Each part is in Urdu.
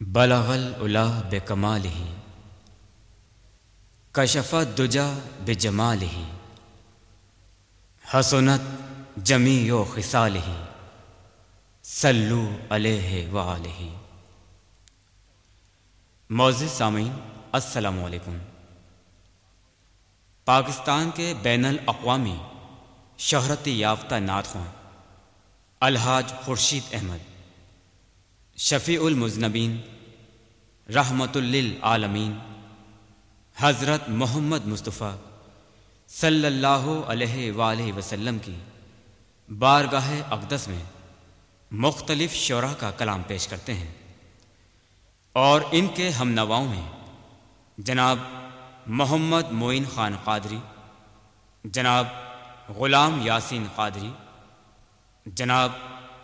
بلغ العلا بے کمال ہی کشف دجا بے جمال ہی حسنت جمی و خسال ہی سلو علیہ و علیہ سامعین، السلام علیکم۔ پاکستان کے بین الاقوامی شہرت یافتہ نعت الحاج خورشید احمد۔ شفیع المزنبین رحمت للعالمین حضرت محمد مصطفیٰ صلی اللہ علیہ وآلہ وسلم کی بارگاہ اقدس میں مختلف شعراء کا کلام پیش کرتے ہیں۔ اور ان کے ہم نواؤں میں جناب محمد معین خان قادری، جناب غلام یاسین قادری، جناب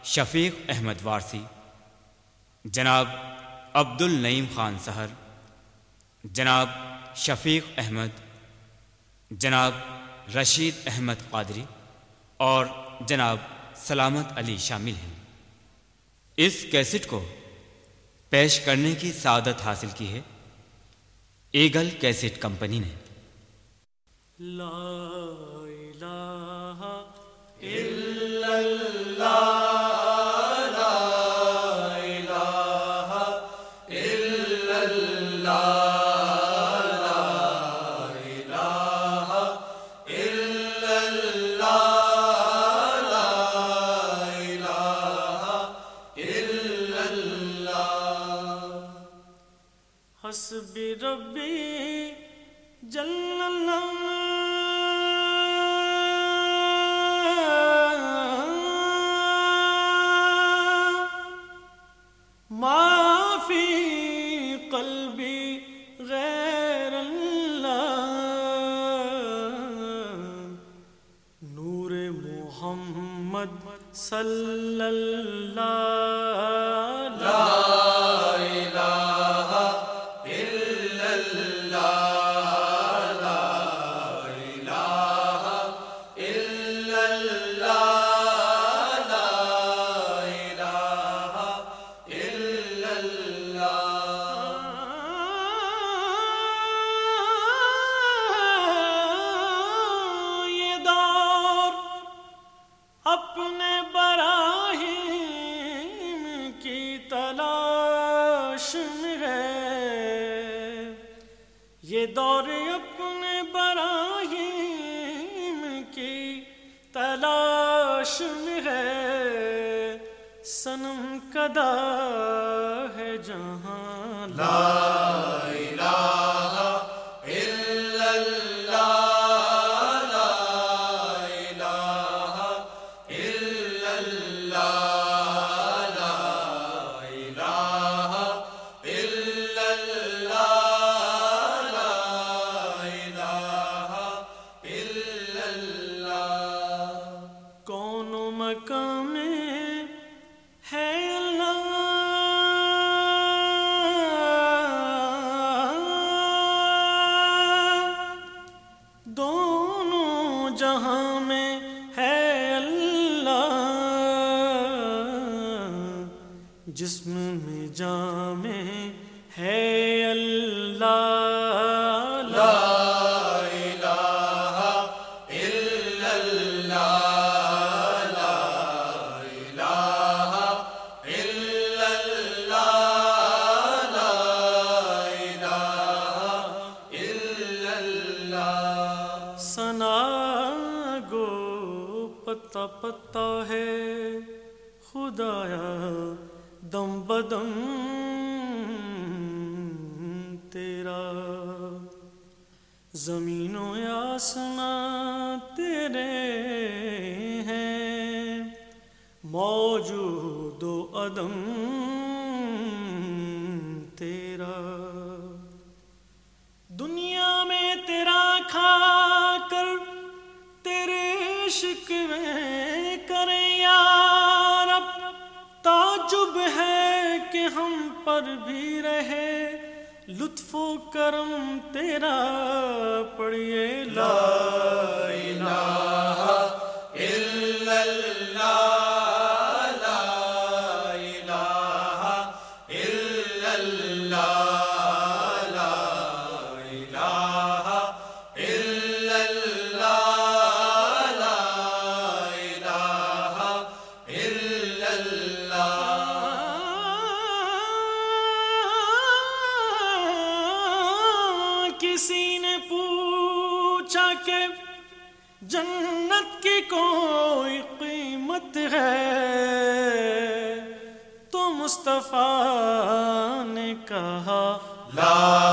شفیق احمد وارسی جناب عبد النعیم خان سہر، جناب شفیق احمد، جناب رشید احمد قادری اور جناب سلامت علی شامل ہیں۔ اس کیسٹ کو پیش کرنے کی سعادت حاصل کی ہے ایگل کیسٹ کمپنی نے۔ لا الہ حسبی ربی جل اللہ معافی قلبی غیر اللہ روشن ہے۔ یہ دور اپنے براہیم کی تلاش میں ہے۔ سنم کدا ہے جہاں لا جہاں میں ہے اللہ۔ جسم میں جام ہے اللہ۔ پتا پتا ہے۔ خدایا، دم بدم تیرا۔ زمین و آسمان تیرے ہیں۔ موجود و عدم تیرا۔ ہم پر بھی رہے لطف و کرم تیرا پڑھیے لا الہ الا اللہ۔ کسی نے پوچھا کہ جنت کی کوئی قیمت ہے؟ تو مصطفیٰ نے کہا لا